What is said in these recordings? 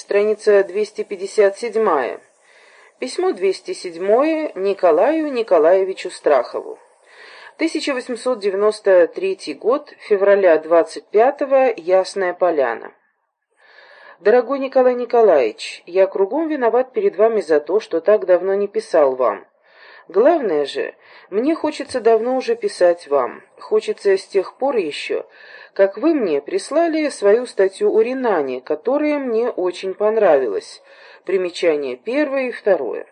страница 257. Письмо 207 Николаю Николаевичу Страхову. 1893 год, февраля 25 Ясная Поляна. Дорогой Николай Николаевич, я кругом виноват перед вами за то, что так давно не писал вам. Главное же, мне хочется давно уже писать вам. Хочется с тех пор еще, как вы мне прислали свою статью о Ринане, которая мне очень понравилась. Примечание первое и второе.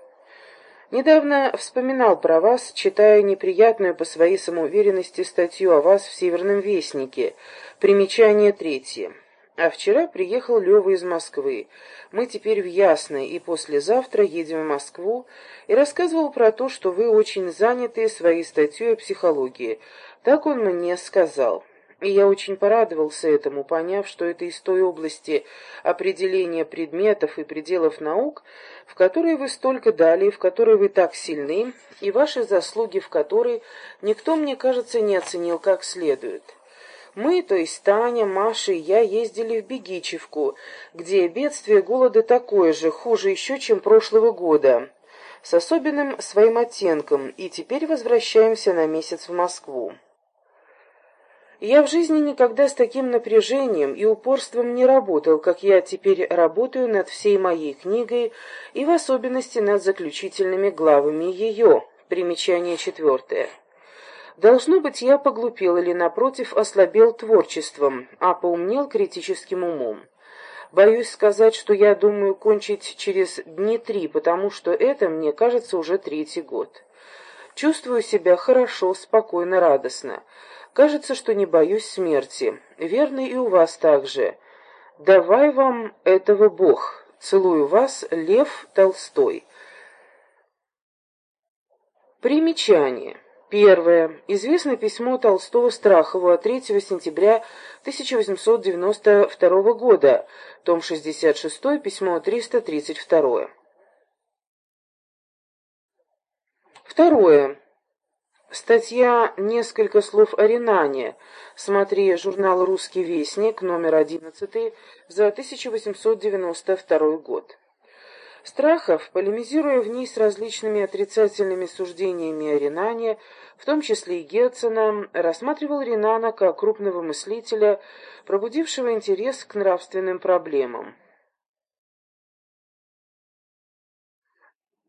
Недавно вспоминал про вас, читая неприятную по своей самоуверенности статью о вас в «Северном вестнике». Примечание третье. А вчера приехал Лёва из Москвы. Мы теперь в Ясной и послезавтра едем в Москву, и рассказывал про то, что вы очень заняты своей статьей о психологии. Так он мне сказал. И я очень порадовался этому, поняв, что это из той области определения предметов и пределов наук, в которой вы столько дали, в которой вы так сильны, и ваши заслуги в которой никто, мне кажется, не оценил как следует. Мы, то есть Таня, Маша и я, ездили в Бегичевку, где бедствие голода такое же, хуже еще, чем прошлого года, с особенным своим оттенком, и теперь возвращаемся на месяц в Москву. Я в жизни никогда с таким напряжением и упорством не работал, как я теперь работаю над всей моей книгой и в особенности над заключительными главами ее. Примечание четвертое. Должно быть, я поглупел или, напротив, ослабел творчеством, а поумнел критическим умом. Боюсь сказать, что я думаю кончить через дни три, потому что это, мне кажется, уже третий год. Чувствую себя хорошо, спокойно, радостно. Кажется, что не боюсь смерти. Верно и у вас также. Давай вам этого Бог. Целую вас, Лев Толстой. Примечание. Первое. Известное письмо Толстого Страхова 3 сентября 1892 года, том 66, письмо 332. Второе. Статья «Несколько слов о Ренане». Смотри журнал «Русский вестник», номер 11, за 1892 год. Страхов, полемизируя в ней с различными отрицательными суждениями о Ренане, в том числе и Герцена, рассматривал Ренана как крупного мыслителя, пробудившего интерес к нравственным проблемам.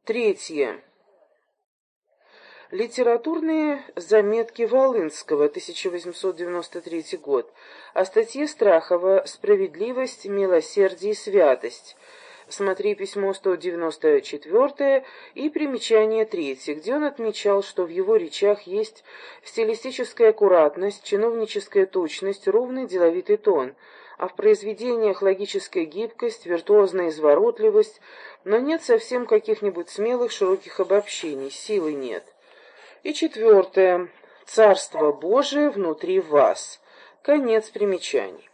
Третье. Литературные заметки Волынского, 1893 год, о статье Страхова «Справедливость, милосердие и святость», Смотри письмо 194 и примечание 3, где он отмечал, что в его речах есть стилистическая аккуратность, чиновническая точность, ровный деловитый тон, а в произведениях логическая гибкость, виртуозная изворотливость, но нет совсем каких-нибудь смелых широких обобщений, силы нет. И четвертое. Царство Божие внутри вас. Конец примечаний.